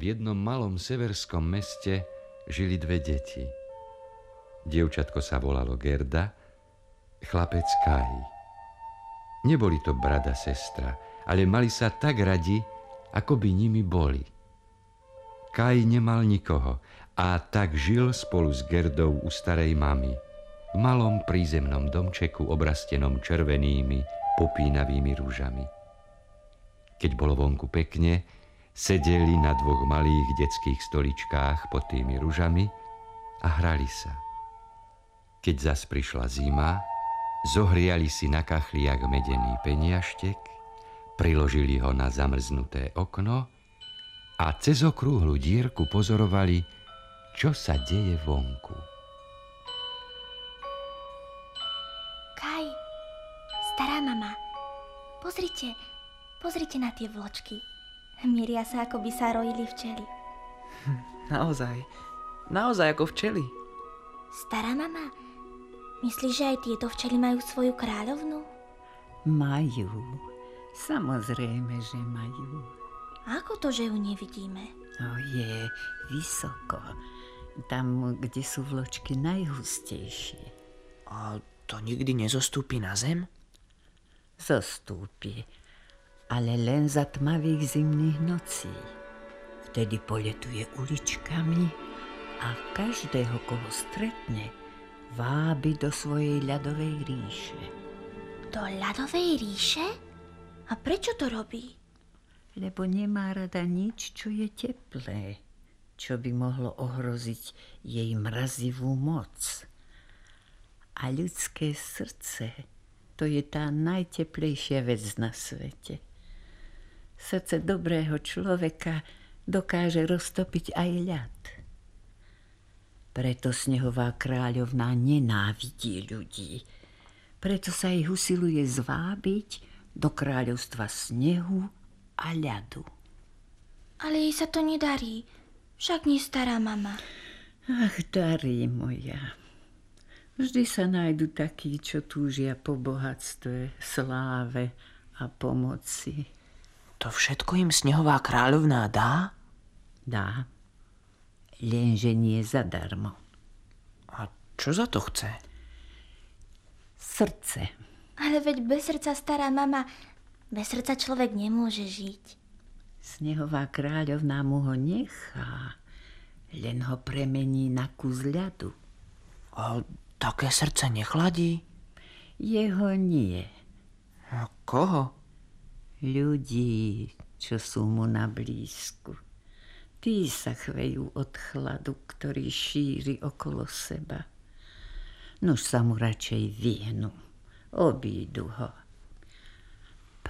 v jednom malom severskom meste žili dve deti. Dievčatko sa volalo Gerda, chlapec Kaj. Neboli to brada sestra, ale mali sa tak radi, ako by nimi boli. Kaj nemal nikoho a tak žil spolu s Gerdou u starej mamy v malom prízemnom domčeku obrastenom červenými, popínavými rúžami. Keď bolo vonku pekne, sedeli na dvoch malých detských stoličkách pod tými rúžami a hrali sa. Keď zas prišla zima, zohriali si na kachliak medený peniaštek, priložili ho na zamrznuté okno a cez okrúhlu dierku pozorovali, čo sa deje vonku. Kaj, stará mama, pozrite, pozrite na tie vločky. Mieria sa, ako by sa rojili včely. Naozaj, naozaj ako včely. Stará mama, myslíš, že aj tieto včely majú svoju kráľovnu? Majú. Samozrejme, že majú. Ako to, že ju nevidíme? No je vysoko. Tam, kde sú vločky najhustejšie. A to nikdy nezostúpi na zem? Zostúpi, ale len za tmavých zimných nocí. Vtedy poletuje uličkami a každého, koho stretne, vábi do svojej ľadovej ríše. Do ľadovej ríše? A prečo to robí? lebo nemá rada nič, čo je teplé, čo by mohlo ohroziť jej mrazivú moc. A ľudské srdce, to je tá najteplejšia vec na svete. Srdce dobrého človeka dokáže roztopiť aj ľad. Preto snehová kráľovná nenávidí ľudí. Preto sa ich usiluje zvábiť do kráľovstva snehu a ľadu. Ale jej sa to nedarí. Však nie stará mama. Ach, darí moja. Vždy sa nájdu takí, čo túžia po bohatstve, sláve a pomoci. To všetko im snehová kráľovná dá? Dá. Lenže nie zadarmo. A čo za to chce? Srdce. Ale veď bez srdca stará mama bez srdca človek nemôže žiť. Snehová kráľovná mu ho nechá, len ho premení na kus ľadu. A také srdce nechladí? Jeho nie. A koho? Ľudí, čo sú mu na blízku. Tí sa chvejú od chladu, ktorý šíri okolo seba. Nož sa mu radšej vyhnú, obídu ho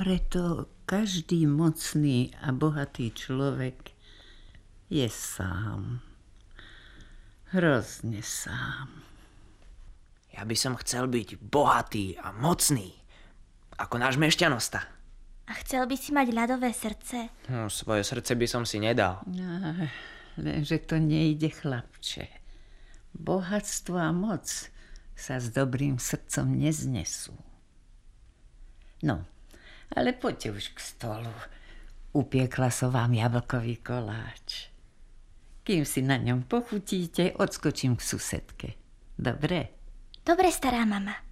preto každý mocný a bohatý človek je sám. Hrozne sám. Ja by som chcel byť bohatý a mocný, ako náš mešťanosta. A chcel by si mať ľadové srdce? No, svoje srdce by som si nedal. No, lenže to nejde, chlapče. Bohatstvo a moc sa s dobrým srdcom neznesú. No, ale poďte už k stolu. Upiekla som vám jablkový koláč. Kým si na ňom pochutíte, odskočím k susedke. Dobre? Dobre, stará mama.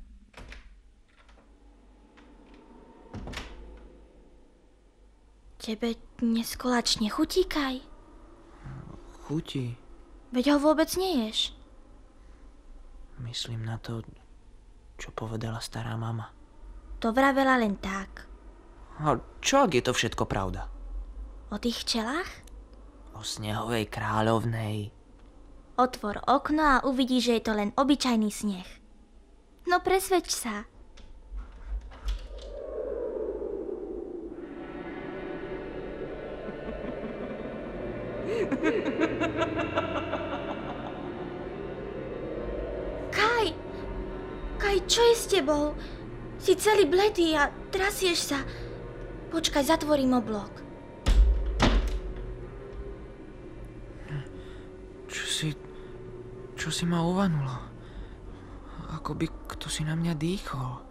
Tebe dnes koláč nechutí, Kaj? Chutí. Veď ho vôbec neješ. Myslím na to, čo povedala stará mama. To vravela len tak. A čo ak je to všetko pravda? O tých včelách? O snehovej kráľovnej. Otvor okno a uvidíš, že je to len obyčajný sneh. No presvedč sa. Kaj! Kaj, čo je s tebou? Si celý bledý a trasieš sa. Počkaj, zatvorím oblok. Čo si... Čo si ma uvanulo? Ako by kto si na mňa dýchol.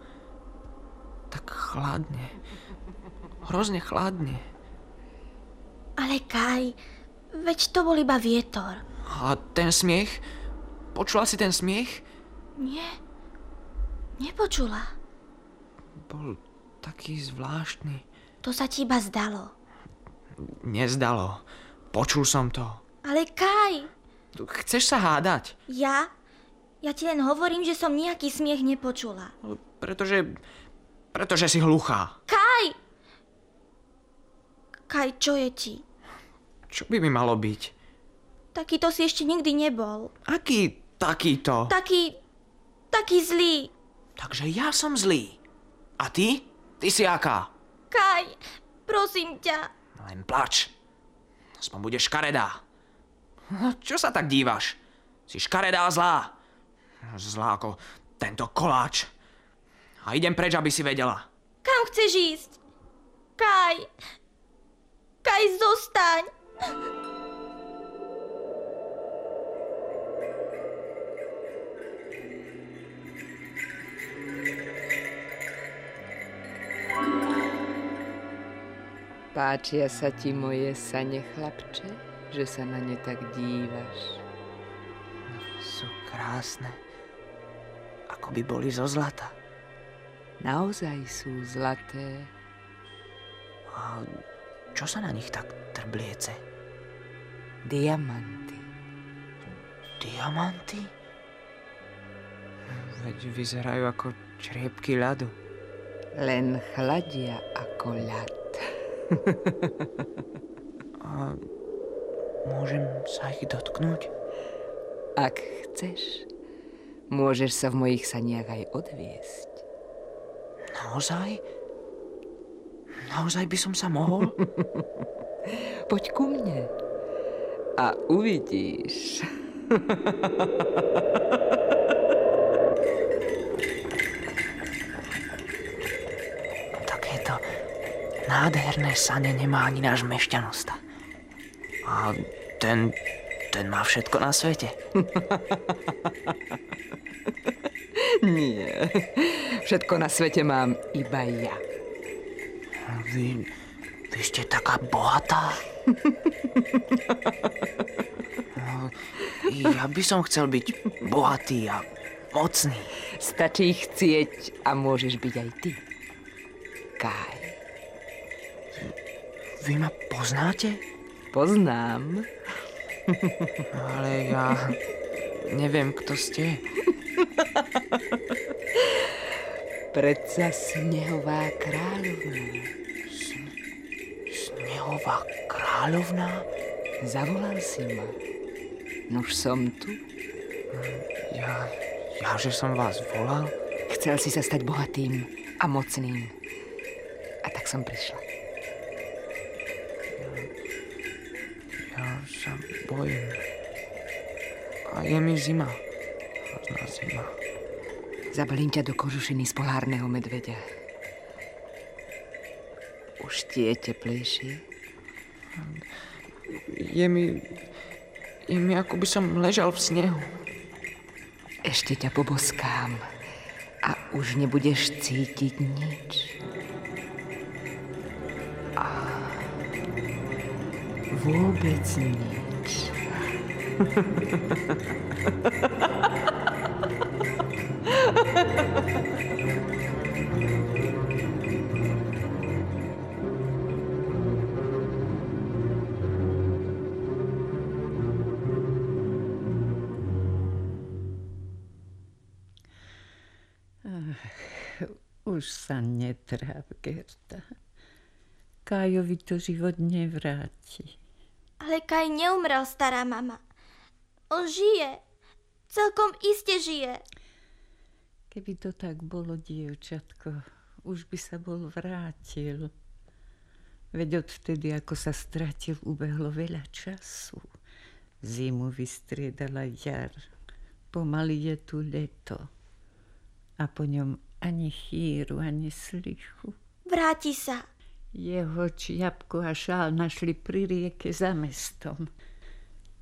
Tak chladne. Hrozne chladne. Ale Kaj, Veď to bol iba vietor. A ten smiech? Počula si ten smiech? Nie, nepočula. Bol taký zvláštny. To sa ti iba zdalo. Nezdalo. Počul som to. Ale Kaj, Chceš sa hádať? ja? Ja ti len hovorím, že som nejaký smiech nepočula. Pretože... Pretože si hluchá. Kaj! Kaj, čo je ti? Čo by mi malo byť? Takýto si ešte nikdy nebol. Aký takýto? Taký... taký zlý. Takže ja som zlý. A ty? Ty si aká? Kaj, prosím ťa. Len plač. Aspoň budeš škaredá. No, Čo sa tak dívaš? Si škaredá zlá. Zlá ako tento koláč. A idem preč, aby si vedela. Kam chceš ísť? Kaj. Kaj, zostaň. Páčia sa ti moje sane, chlapče, že sa na ne tak dívaš. Sú krásne. Ako by boli zo zlata. Naozaj sú zlaté. A čo sa na nich tak trbliece? Diamanty. Diamanty? Veď vyzerajú ako čriepky ľadu. Len chladia ako ľad. A môžem sa ich dotknúť? Ak chceš, môžeš sa v mojich saniach aj odviesť. Naozaj? Naozaj by som sa mohol? Poď ku mne a uvidíš. Takéto nádherné sane nemá ani náš mešťanosta. A ten, ten má všetko na svete. Nie, všetko na svete mám iba ja. Vy, vy ste taká bohatá. No, Ja by som chcel byť bohatý a mocný. Stačí chcieť a môžeš byť aj ty. Kaj, Vy ma poznáte? poznám. Ale ja neviem, kto ste. Predsa snehová kráľovná. Snehová kráľovná? Zavolal si ma. Nuž som tu. Ja, ja, že som vás volal? Chcel si sa stať bohatým a mocným. A tak som prišla. Ja sa bojím. A je mi zima. Hrozná zima. Zabalím ťa do kožušiny z polárneho medveďa. Už ti je teplejšie? Je mi... Je mi ako by som ležal v snehu. Ešte ťa poboskám a už nebudeš cítiť nič. A vôbec nič. Už sa netráp, Gerda. Kájovi to život nevráti. Ale Kaj neumrel, stará mama. On žije. Celkom iste žije. Keby to tak bolo, dievčatko, už by sa bol vrátil. Veď odvtedy, ako sa stratil, ubehlo veľa času. Zimu vystriedala jar, pomaly je tu leto. A po ňom ani chýru, ani slichu. Vráti sa. Jeho čiapku a šál našli pri rieke za mestom.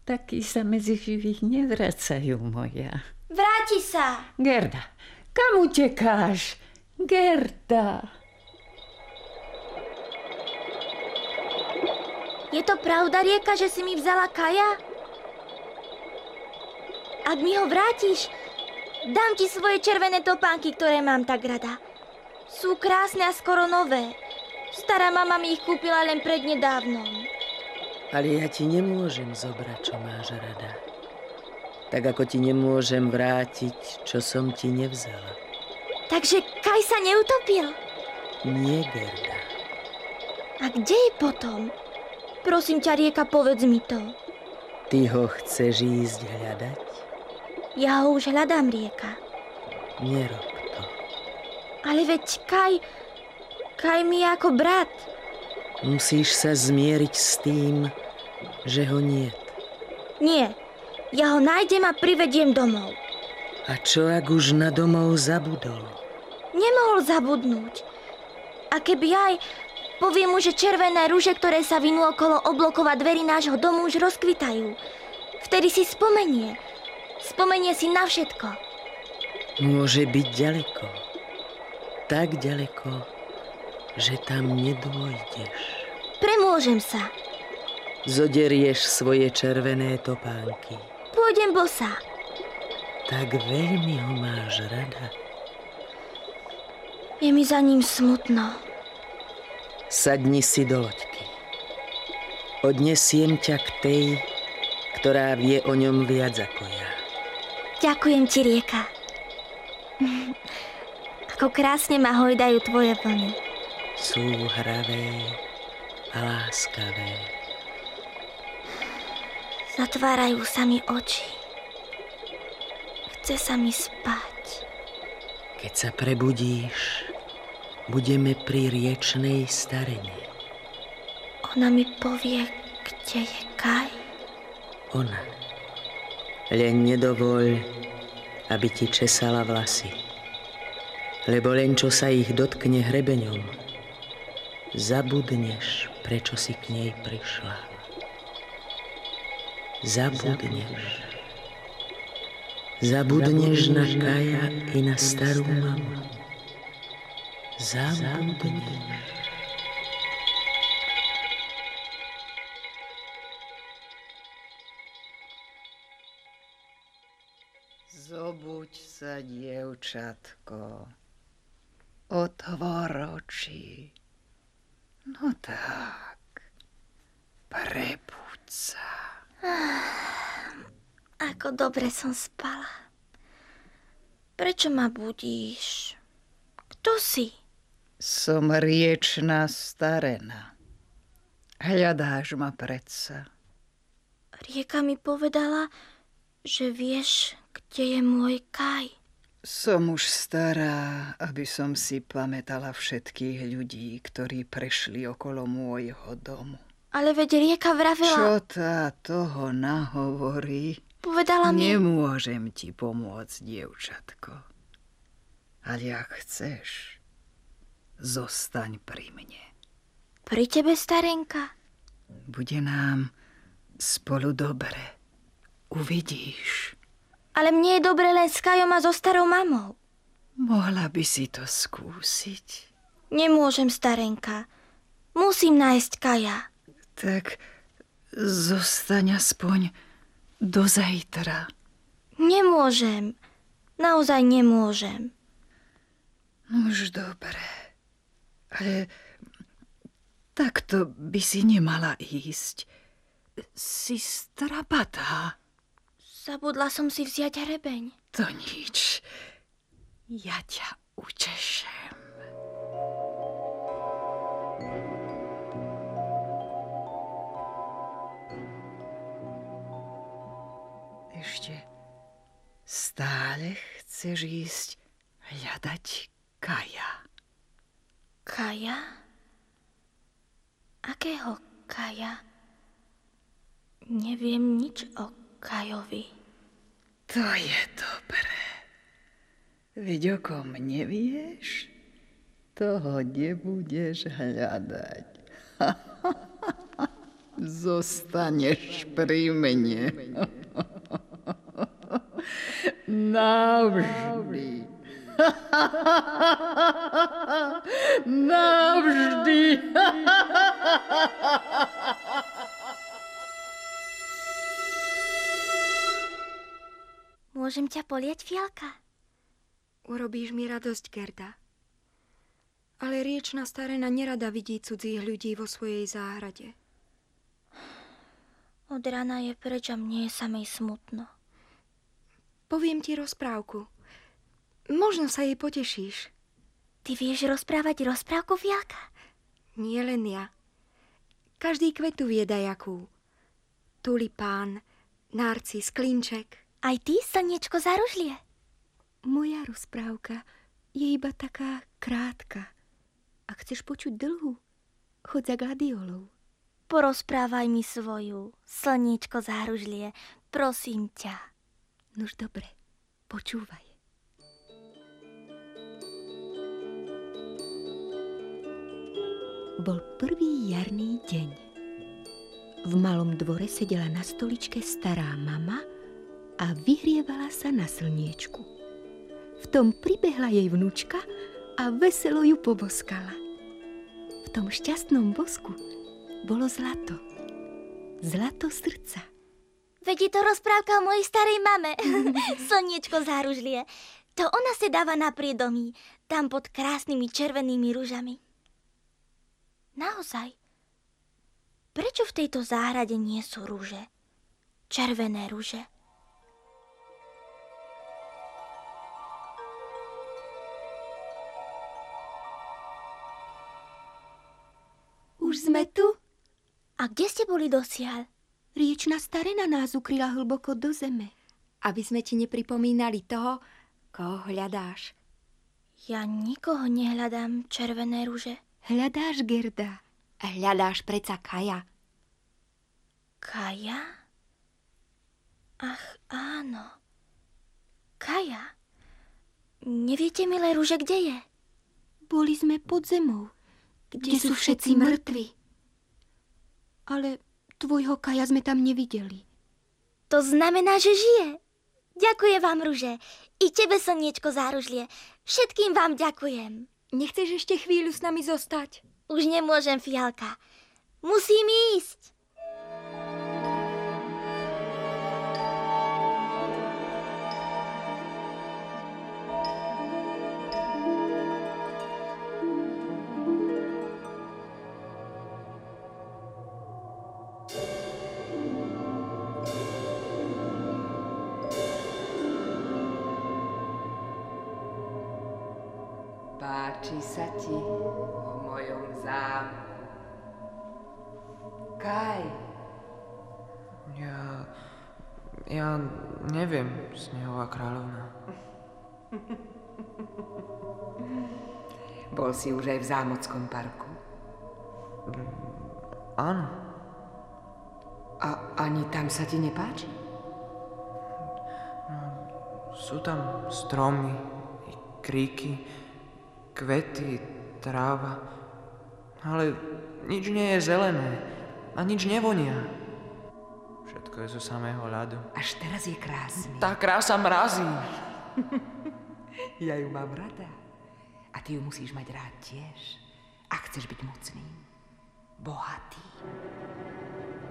Takí sa medzi živých nevracajú, moja. Vráti sa. Gerda, kam utekáš? Gerda. Je to pravda, Rieka, že si mi vzala Kaja? Ak mi ho vrátiš, dám ti svoje červené topánky, ktoré mám tak rada. Sú krásne a skoro nové. Stará mama mi ich kúpila len prednedávnom. Ale ja ti nemôžem zobrať, čo máš rada. Tak ako ti nemôžem vrátiť, čo som ti nevzala. Takže Kaj sa neutopil? Nie, Gerda. A kde je potom? Prosím ťa, Rieka, povedz mi to. Ty ho chceš ísť hľadať? Ja už hľadám, Rieka. Nerob to. Ale veď Kaj... Kaj mi je ako brat. Musíš sa zmieriť s tým, že ho nie. Nie, ja ho nájdem a privediem domov. A čo ak už na domov zabudol? Nemohol zabudnúť. A keby aj poviem mu, že červené rúže, ktoré sa vinú okolo oblokova dverí nášho domu, už rozkvitajú. Vtedy si spomenie. Spomenie si na všetko. Môže byť ďaleko. Tak ďaleko, že tam nedôjdeš. Premôžem sa. Zoderieš svoje červené topánky. Pôjdem bosa. Tak veľmi ho máš rada. Je mi za ním smutno. Sadni si do loďky. Odnesiem ťa k tej, ktorá vie o ňom viac ako ja. Ďakujem ti, rieka. Ako krásne ma hojdajú tvoje vlny. Sú hravé a láskavé. Zatvárajú sa mi oči. Chce sa mi spať. Keď sa prebudíš, budeme pri riečnej starene. Ona mi povie, kde je Kaj. Ona. Len nedovoľ, aby ti česala vlasy. Lebo len čo sa ich dotkne hrebeňom, zabudneš, prečo si k nej prišla. Zabudneš. Zabudneš na Kaja i na starú mamu. Zabudneš. Zobuď sa, dievčatko. Otvor oči. No tak, prebuď sa. Ako dobre som spala. Prečo ma budíš? Kto si? Som riečná starena. Hľadáš ma predsa. Rieka mi povedala, že vieš, kde je môj Kaj. Som už stará, aby som si pamätala všetkých ľudí, ktorí prešli okolo môjho domu. Ale veď rieka vravela... Čo tá toho nahovorí? Povedala mi... Nemôžem ti pomôcť, dievčatko. Ale ak chceš, zostaň pri mne. Pri tebe, starenka? Bude nám spolu dobre. Uvidíš. Ale mne je dobre len s Kajom a so starou mamou. Mohla by si to skúsiť. Nemôžem, starenka. Musím nájsť Kaja. Tak zostaň aspoň do zajtra. Nemôžem. Naozaj nemôžem. Už dobre. Ale takto by si nemala ísť. Si strapatá. Zabudla som si vziať hrebeň. To nič. Ja ťa utešem. Ešte stále chceš ísť hľadať Kaja. Kaja? Akého Kaja? Neviem nič o Kajovi. To je dobré. Veď o kom nevieš, toho nebudeš hľadať. Zostaneš pri mne. Navždy. Navždy. Môžem ťa poliať, Fialka? Urobíš mi radosť, Gerda. Ale riečna starena nerada vidí cudzích ľudí vo svojej záhrade. Od rána je preč a mne je samej smutno. Poviem ti rozprávku. Možno sa jej potešíš. Ty vieš rozprávať rozprávku, Fialka? Nie len ja. Každý kvetu vie dajakú. Tulipán, narcis, klinček. Aj ty, slniečko zaružlie. Moja rozprávka je iba taká krátka. Ak chceš počuť dlhú, choď za gladiolou. Porozprávaj mi svoju, slniečko záružlie, prosím ťa. Nož dobre, počúvaj. Bol prvý jarný deň. V malom dvore sedela na stoličke stará mama a vyhrievala sa na slniečku. V tom pribehla jej vnúčka a veselo ju poboskala. V tom šťastnom bosku bolo zlato. Zlato srdca. Veď je to rozprávka o mojej starej mame. Slniečko záružlie. To ona se dáva na priedomí, tam pod krásnymi červenými rúžami. Naozaj. Prečo v tejto záhrade nie sú rúže? Červené rúže. Už sme tu? A kde ste boli dosiaľ? Riečna starena nás ukryla hlboko do zeme, aby sme ti nepripomínali toho, koho hľadáš. Ja nikoho nehľadám, červené rúže. Hľadáš Gerda. Hľadáš preca Kaja. Kaja? Ach, áno. Kaja? Neviete, milé rúže, kde je? Boli sme pod zemou, kde, sú všetci mŕtvi. Ale tvojho Kaja sme tam nevideli. To znamená, že žije. Ďakujem vám, rúže. I tebe, slniečko záružlie. Všetkým vám ďakujem. Nechceš ešte chvíľu s nami zostať? Už nemôžem, Fialka. Musím ísť. Si už aj v zámockom parku. Áno, A ani tam sa ti nepáči? sú tam stromy, kríky, kvety, tráva. Ale nič nie je zelené a nič nevonia. Všetko je zo samého ľadu. Až teraz je krásny. Tá krása mrazí. Ja ju mám rada. A ty ju musíš mať rád tiež. Ak chceš byť mocný, bohatý.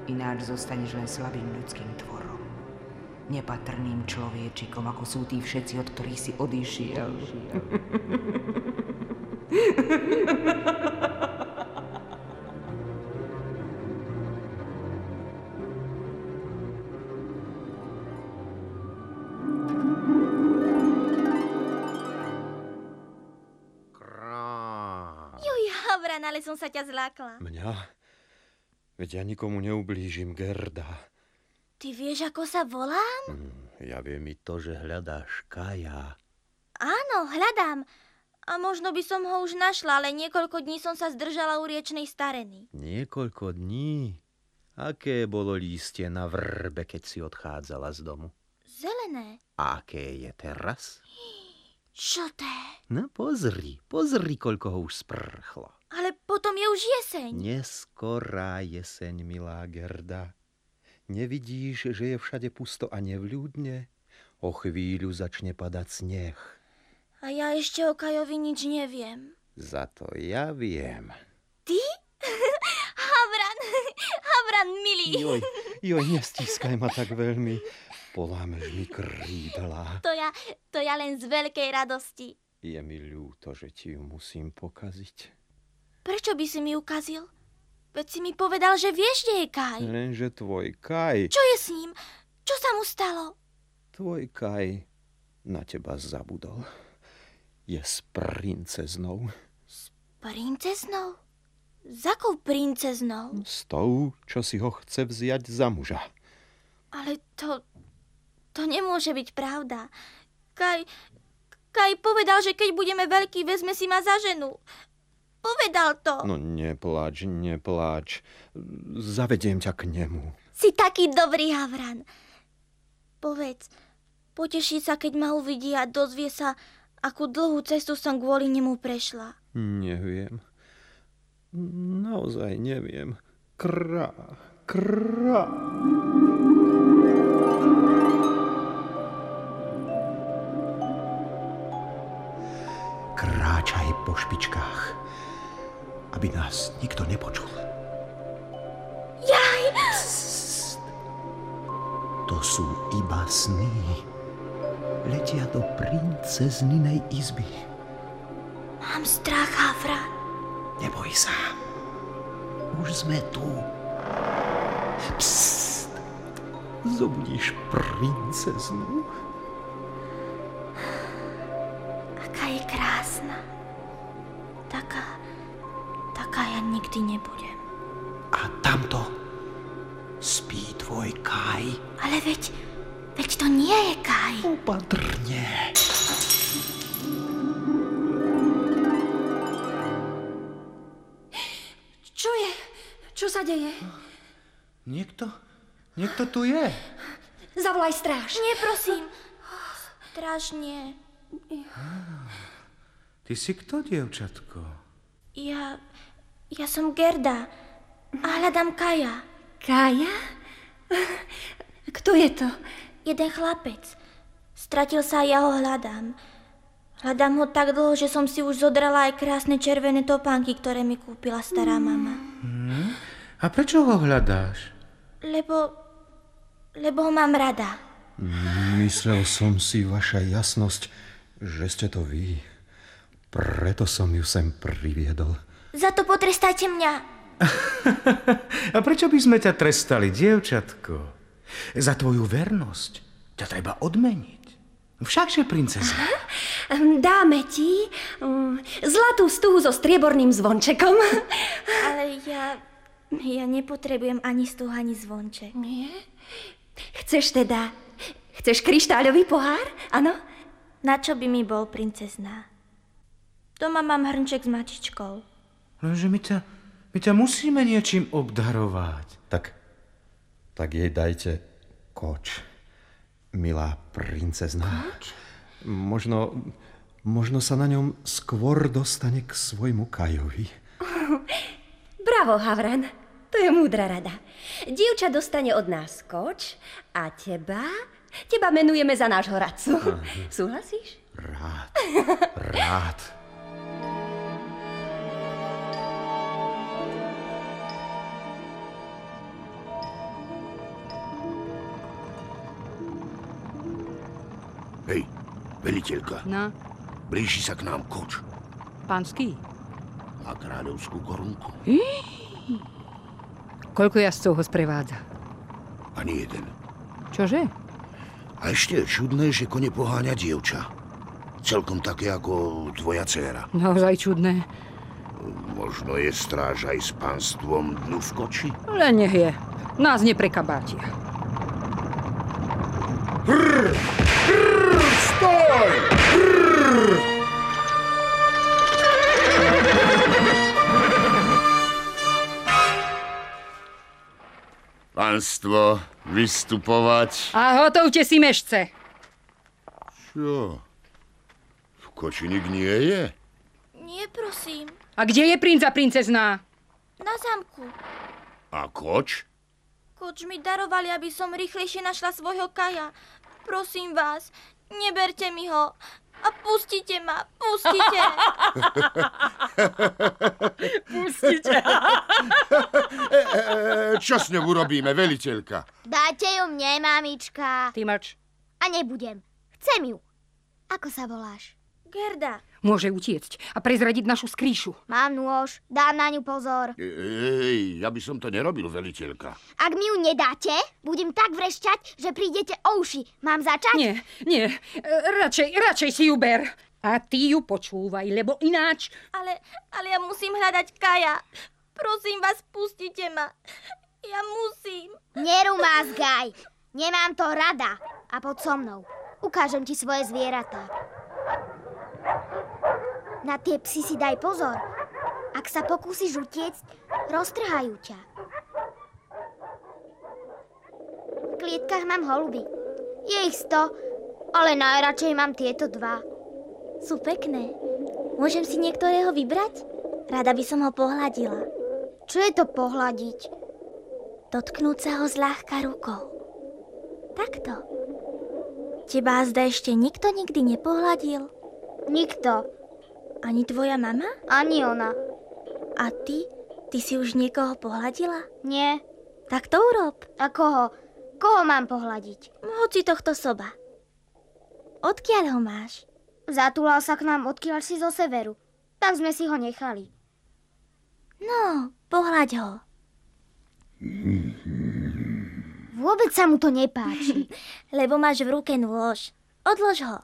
Ináč zostaneš len slabým ľudským tvorom. Nepatrným človečikom, ako sú tí všetci, od ktorých si odišiel. Krá. ale som sa ťa zlákla. Mňa? Veď ja nikomu neublížim, Gerda. Ty vieš, ako sa volám? Hm, Ja viem i to, že hľadáš Kaja. Áno, hľadám. A možno by som ho už našla, ale niekoľko dní som sa zdržala u riečnej stareny. Niekoľko dní? Aké bolo lístie na vrbe, keď si odchádzala z domu? Zelené. A aké je teraz? Žlté. No pozri, pozri, koľko ho už sprchlo. Ale potom je už jeseň. Neskorá jeseň, milá Gerda. Nevidíš, že je všade pusto a nevľúdne? O chvíľu začne padať sneh. A ja ešte o Kajovi nič neviem. Za to ja viem. Ty? Havran, Havran, milý. Joj, joj, nestískaj ma tak veľmi. Polámeš mi krídla. To ja, to ja len z veľkej radosti. Je mi ľúto, že ti ju musím pokaziť. Prečo by si mi ukazil? Veď si mi povedal, že vieš, kde je Kaj. Lenže tvoj Kaj, Čo je s ním? Čo sa mu stalo? tvoj Kaj na teba zabudol. Je s princeznou. Princeznou? S akou princeznou? S tou, čo si ho chce vziať za muža. Ale to... To nemôže byť pravda. Kaj... Kaj povedal, že keď budeme veľkí, vezme si ma za ženu. Povedal to. No nepláč, nepláč. Zavediem ťa k nemu. Si taký dobrý, Havran. Povedz, poteší sa, keď ma uvidí a dozvie sa, akú dlhú cestu som kvôli nemu prešla. Neviem. Naozaj neviem. Krá, krá. Kráčaj po špičkách, aby nás nikto nepočul. Jaj! To sú iba sny. Letia do princezninej izby. Mám strach, Havran. Neboj sa. Už sme tu. Psst. Zobudíš princeznu? Aká je krásna. Tu je. Zavolaj stráž. Nie, prosím. Strašne. Ty si kto, dievčatko? Ja... Ja som Gerda. A hľadám Kaja. Kája? Kto je to? Jeden chlapec. Stratil sa a ja ho hľadám. Hľadám ho tak dlho, že som si už zodrala aj krásne červené topánky, ktoré mi kúpila stará mama. A prečo ho hľadáš? Lebo... Lebo ho mám rada. Myslel som si, vaša jasnosť, že ste to vy. Preto som ju sem priviedol. Za to potrestajte mňa. A prečo by sme ťa trestali, dievčatko? Za tvoju vernosť ťa treba odmeniť. Všakže, princezna. Hm, Dáme ti mm, zlatú stuhu so strieborným zvončekom. Ale ja... Ja nepotrebujem ani stuh, ani zvonček. Nie? Chceš teda... Chceš kryštáľový pohár? Áno? Na čo by mi bol princezná? Doma mám hrnček s mačičkou. Lenže my ťa, my ťa musíme niečím obdarovať. Tak, tak jej dajte koč, milá princezna. Koč? Možno, možno sa na ňom skôr dostane k svojmu Kajovi. Bravo, Havran. To je múdra rada. Dievča dostane od nás koč a teba... Teba menujeme za nášho radcu. Súhlasíš? Rád, rád. Hej, veliteľka, No, blíži sa k nám koč. pánsky. Má kráľovskú korunku. Koľko jazdcov ho sprevádza? Ani jeden. Čože? A ešte je čudné, že kone poháňa dievča. Celkom také ako tvoja dcéra. Naozaj čudné. Možno je stráž aj s pánstvom dnu v koči? Len nech je. Nás neprekabátia. Pánstvo, vystupovať. A hotovte si mešce. Čo? V koči nik nie je? Nie, prosím. A kde je princ a princezná? Na zámku. A koč? Koč mi darovali, aby som rýchlejšie našla svojho Kaja. Prosím vás, neberte mi ho. A pustite ma, pustite. Pustite. E, e, čo s ňou urobíme, veliteľka? Dajte ju mne, mamička. Ty mlč. A nebudem. Chcem ju. Ako sa voláš? Gerda, Môže utiecť a prezradiť našu skrýšu. Mám nôž, dám na ňu pozor. Ej, ja by som to nerobil, veliteľka. Ak mi ju nedáte, budem tak vrešťať, že prídete o uši. Mám začať? Nie, nie, e, radšej, radšej si ju ber. A ty ju počúvaj, lebo ináč... ale, ale ja musím hľadať Kaja. Prosím vás, pustite ma. Ja musím. Nerumázgaj. Nemám to rada. A poď so mnou. Ukážem ti svoje zvieratá. Na tie psy si daj pozor. Ak sa pokúsiš utiecť, roztrhajú ťa. V klietkach mám holuby. Je ich sto, ale najradšej mám tieto dva. Sú pekné. Môžem si niektorého vybrať? Rada by som ho pohľadila. Čo je to pohľadiť? Dotknúť sa ho zľahka rukou. Takto. Teba zda ešte nikto nikdy nepohľadil? Nikto. Ani tvoja mama? Ani ona. A ty? Ty si už niekoho pohľadila? Nie. Tak to urob. A koho? Koho mám pohľadiť? Hoci tohto soba. Odkiaľ ho máš? Zatúlal sa k nám, odkiaľ si zo severu. Tak sme si ho nechali. No, pohľaď ho. Vôbec sa mu to nepáči. Lebo máš v ruke nôž. Odlož ho.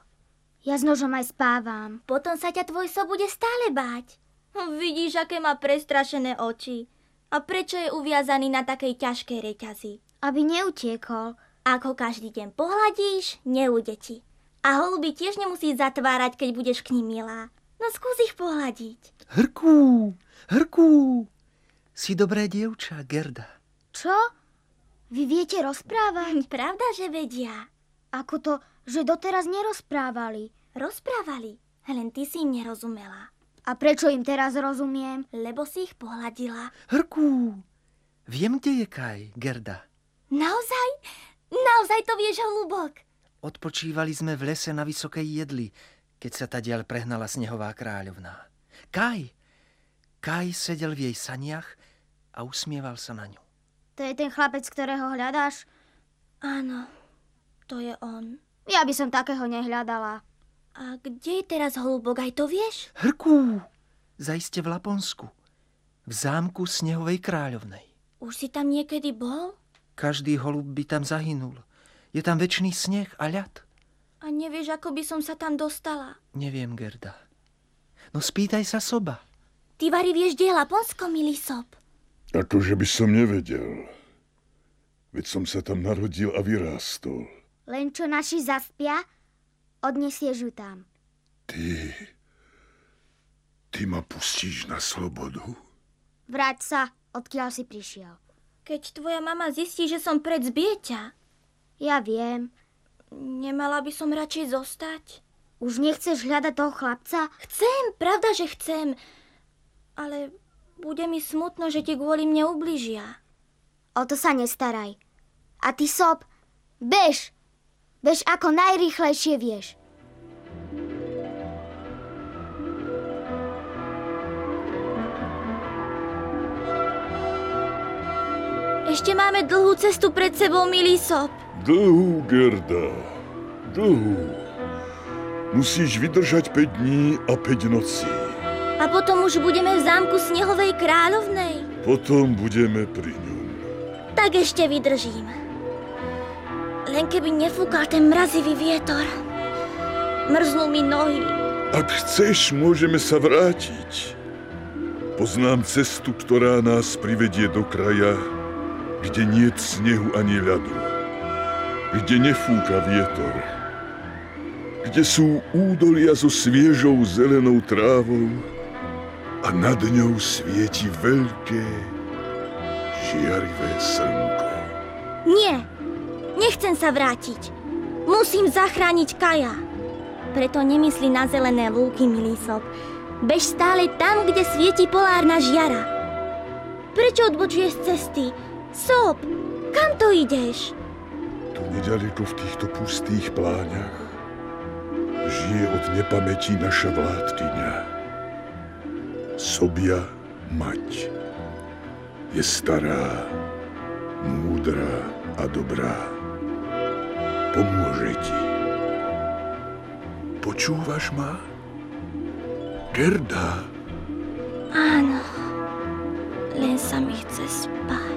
Ja s nožom aj spávam. Potom sa ťa tvoj so bude stále báť. Hm, Vidíš, aké má prestrašené oči. A prečo je uviazaný na takej ťažkej reťazi? Aby neutiekol. Ak ho každý deň pohľadíš, neújde ti. A holuby tiež nemusí zatvárať, keď budeš k ním milá. No skús ich pohľadiť. Hrkú, hrkú. Si dobré dievča, Gerda. Čo? Vy viete rozprávať? Pravda, že vedia. Ako to, že doteraz nerozprávali? Rozprávali, len ty si im nerozumela. A prečo im teraz rozumiem? Lebo si ich pohľadila. Hrkú. Viem, kde je Kaj, Gerda. Naozaj? Naozaj to vieš, holubok? Odpočívali sme v lese na Vysokej jedli, keď sa tadiaľ prehnala snehová kráľovná. Kaj! Kaj sedel v jej saniach a usmieval sa na ňu. To je ten chlapec, ktorého hľadáš? Áno, to je on. Ja by som takého nehľadala. A kde je teraz holubok, aj to vieš? Hrkú! Zaiste v Laponsku. V zámku snehovej kráľovnej. Už si tam niekedy bol? Každý holub by tam zahynul. Je tam väčší sneh a ľad. A nevieš, ako by som sa tam dostala? Neviem, Gerda. No spýtaj sa soba. Ty, Vary, vieš, kde je Laponsko, milý sob? Akože by som nevedel. Veď som sa tam narodil a vyrástol. Len čo naši zaspia, odnesieš ju tam. Ty... Ty ma pustíš na slobodu? Vráť sa, odkiaľ si prišiel. Keď tvoja mama zistí, že som pred zbieťa, Ja viem. nemala by som radšej zostať? Už nechceš hľadať toho chlapca? Chcem, pravda, že chcem. Ale bude mi smutno, že ti kvôli mne ubližia. O to sa nestaraj. A ty, Sob, bež. Bež ako najrýchlejšie vieš. Ešte máme dlhú cestu pred sebou, milý sob. Dlhú, Gerda. Dlhú. Musíš vydržať 5 dní a 5 nocí. A potom už budeme v zámku Snehovej kráľovnej. Potom budeme pri ňom. Tak ešte vydržím. Len keby nefúkal ten mrazivý vietor. Mrznú mi nohy. Ak chceš, môžeme sa vrátiť. Poznám cestu, ktorá nás privedie do kraja, kde nie snehu ani ľadu. Kde nefúka vietor. Kde sú údolia so sviežou zelenou trávou a nad ňou svieti veľké, žiarivé slnko. Nie, nechcem sa vrátiť. Musím zachrániť Kaja. Preto nemyslí na zelené lúky, milý sob. Bež stále tam, kde svieti polárna žiara. Prečo odbočuješ z cesty? Sob, kam to ideš? Tu nedaleko v týchto pustých pláňach žije od nepamätí naša vládkyňa. Sobia mať. Je stará, múdra a dobrá. Pomôže ti. Počúvaš ma? Gerda. Áno, len sa mi chce spať.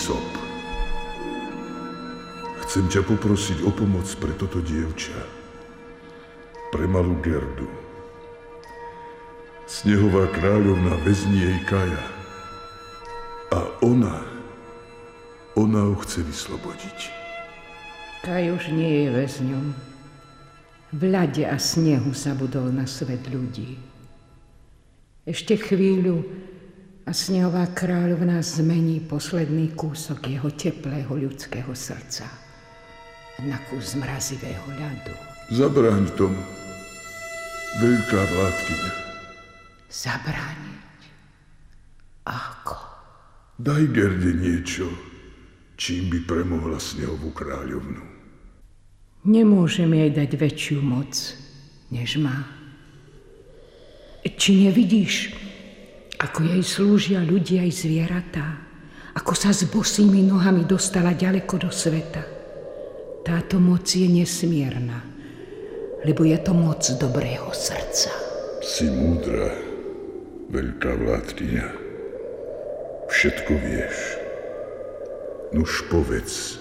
Sop. Chcem ťa poprosiť o pomoc pre toto dievča. Pre malú Gerdu. Snehová kráľovna väzní jej Kaja. A ona, ona ho chce vyslobodiť. Kaj už nie je väzňom. V ľade a snehu zabudol na svet ľudí. Ešte chvíľu a snehová kráľovná zmení posledný kúsok jeho teplého ľudského srdca na kus mrazivého ľadu. Zabráň tomu, veľká vládkyňa. Zabrániť? Ako? Daj Gerde niečo, čím by premohla snehovú kráľovnu. Nemôžem jej dať väčšiu moc, než má. Či nevidíš, ako jej slúžia ľudia aj zvieratá? Ako sa s bosými nohami dostala ďaleko do sveta? Táto moc je nesmierna, lebo je to moc dobrého srdca. Si múdra, veľká vládkyňa. Všetko vieš. Nuž povedz,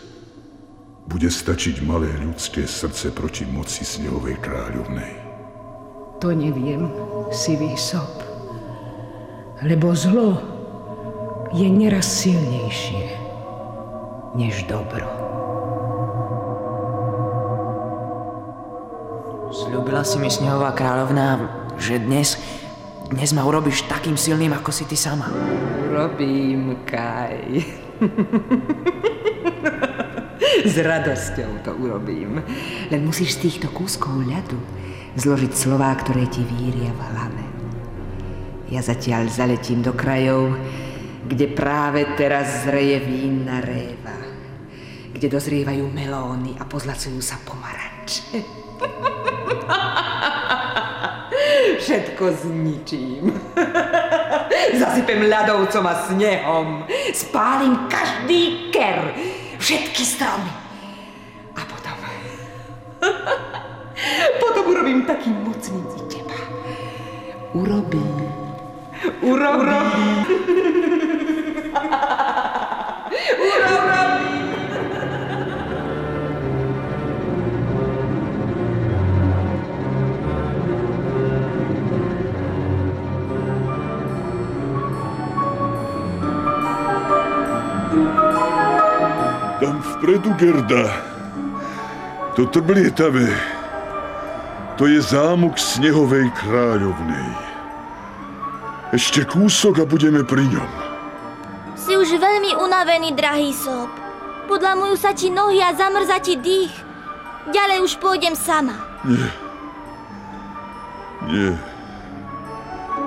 bude stačiť malé ľudské srdce proti moci snehovej kráľovnej. To neviem, sivý sop. Lebo zlo je neraz silnejšie než dobro. Sľúbila si mi snehová kráľovná, že dnes, dnes ma urobíš takým silným, ako si ty sama. Urobím, Kaj. S radosťou to urobím. Len musíš z týchto kúskov ľadu zložiť slová, ktoré ti víria v hlave. Ja zatiaľ zaletím do krajov, kde práve teraz zreje vínna réva, kde dozrievajú melóny a pozlacujú sa pomaranče. Všetko zničím. Zasypem ľadovcom a snehom. Spálim každý ker. Všetky stromy. A potom... potom urobím taký mocný teba. Urobím. Urobím. Urobím. Tam vpredu, Gerda. To trblietavé. To je zámok Snehovej kráľovnej. Ešte kúsok a budeme pri ňom. Si už veľmi unavený, drahý sob. Podlamujú sa ti nohy a zamrza ti dých. Ďalej už pôjdem sama. Nie. Nie.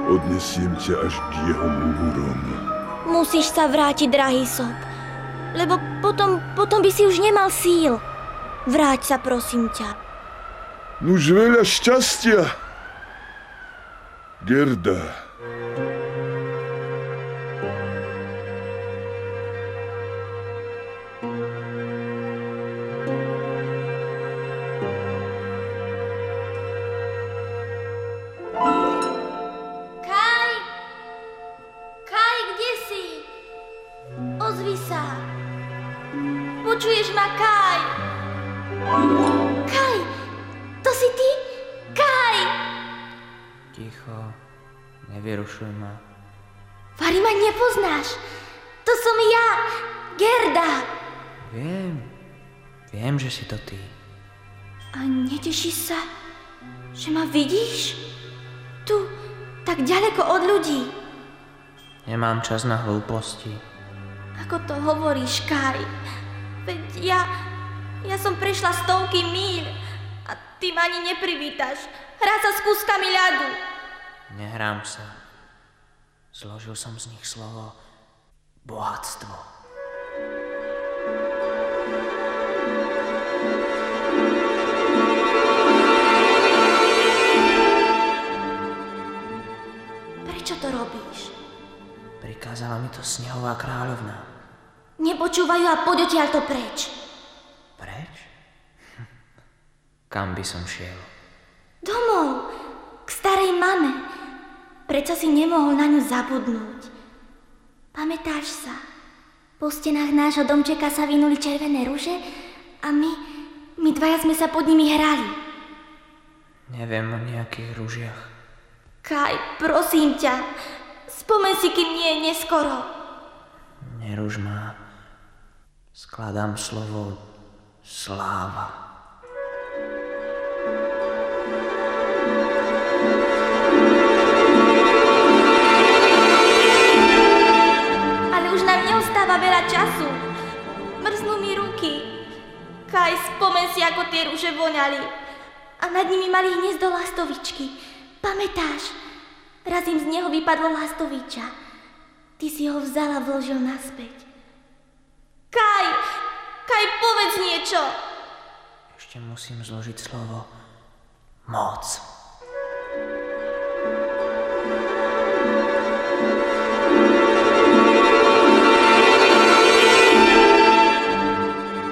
Odnesiem ťa až k jeho múrom. Musíš sa vrátiť, drahý sob. Lebo potom, potom by si už nemal síl. Vráť sa, prosím ťa. Nuž veľa šťastia. Gerda. Ďaleko od ľudí. Nemám čas na hlúposti. Ako to hovoríš, Kaj? Veď ja, ja som prešla stovky míľ a ty ma ani neprivítaš. Hrá sa s kúskami ľadu. Nehrám sa. Zložil som z nich slovo bohatstvo. Robíš? Prikázala mi to snehová kráľovná. Nepočúvajú a poď odtiaľto preč. Preč? Hm. Kam by som šiel? Domov, k starej mame. Prečo si nemohol na ňu zabudnúť? Pamätáš sa? Po stenách nášho domčeka sa vynuli červené rúže a my, my dvaja sme sa pod nimi hrali. Neviem o nejakých rúžiach. Kaj, prosím ťa, spomen si, kým nie je neskoro. Neruž ma. Skladám slovo sláva. Ale už nám neostáva veľa času. Mrznú mi ruky. Kaj, spomen si, ako tie rúže voňali. A nad nimi mali hniezdo lastovičky. Pamätáš? Raz im z neho vypadlo lastoviča. Ty si ho vzala a vložil naspäť. Kaj! Kaj, povedz niečo! Ešte musím zložiť slovo moc.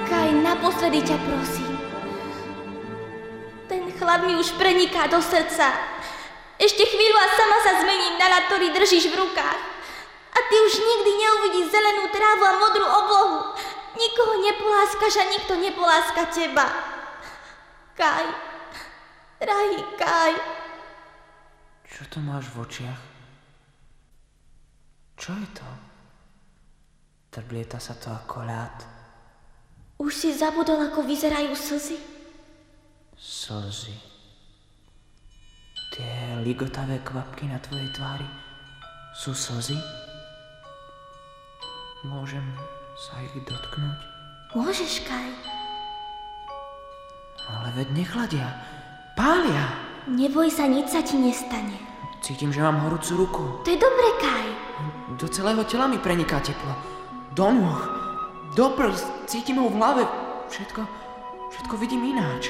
Kaj, naposledy ťa prosím. Ten chlad mi už preniká do srdca. Ešte chvíľu a sama sa zmením na ľad, ktorý držíš v rukách. A ty už nikdy neuvidíš zelenú trávu a modrú oblohu. Nikoho nepoláskaš a nikto nepoláska teba. Kaj, drahý Kaj. Čo to máš v očiach? Čo je to? Trblieta sa to ako ľad. Už si zabudol, ako vyzerajú slzy? Slzy. Tie ligotavé kvapky na tvojej tvári sú slzy? Môžem sa ich dotknúť? Môžeš, Kaj. Ale veď nechladia. Pália. Neboj sa, nič sa ti nestane. Cítim, že mám horúcu ruku. To je dobre, Kaj. Do celého tela mi preniká teplo. Do nôh. Do prst. Cítim ho v hlave. Všetko, všetko vidím ináč.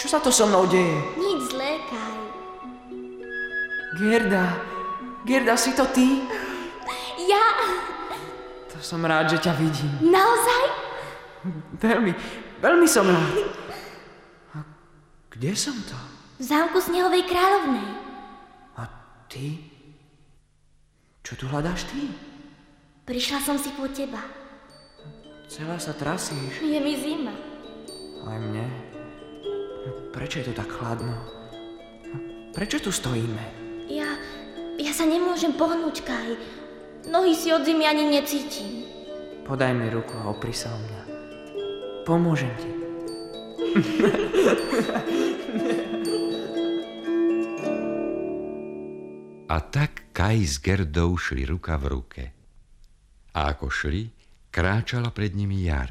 Čo sa to so mnou deje? Nič zlé, Kaj. Gerda. Gerda, si to ty? Ja? To som rád, že ťa vidím. Naozaj? Veľmi, veľmi som rád. A kde som to? V zámku Snehovej kráľovnej. A ty? Čo tu hľadáš ty? Prišla som si po teba. Celá sa trasíš. Je mi zima. Aj mne. Prečo je tu tak chladno? Prečo tu stojíme? Ja, sa nemôžem pohnúť, Kaj. Nohy si od zimy ani necítim. Podaj mi ruku a opri sa o mňa. Pomôžem ti. A tak Kaj s Gerdou šli ruka v ruke. A ako šli, kráčala pred nimi jar.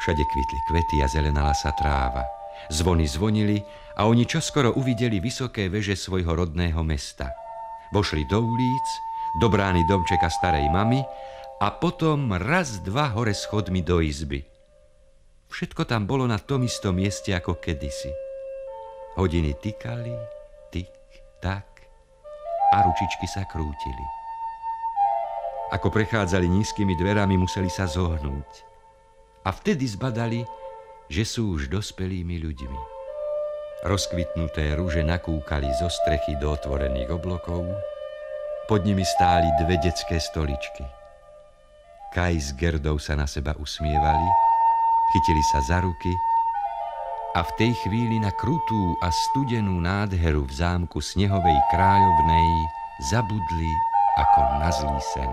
Všade kvitli kvety a zelenala sa tráva. Zvony zvonili a oni čoskoro uvideli vysoké veže svojho rodného mesta. Vošli do ulic, do brány domčeka starej mamy a potom raz, dva hore schodmi do izby. Všetko tam bolo na tom istom mieste ako kedysi. Hodiny tikali, tik, tak a ručičky sa krútili. Ako prechádzali nízkymi dverami, museli sa zohnúť. A vtedy zbadali, že sú už dospelými ľuďmi. Rozkvitnuté rúže nakúkali zo strechy do otvorených oblokov, pod nimi stáli dve detské stoličky. Kaj s Gerdou sa na seba usmievali, chytili sa za ruky a v tej chvíli na krutú a studenú nádheru v zámku Snehovej kráľovnej zabudli ako na zlý sen.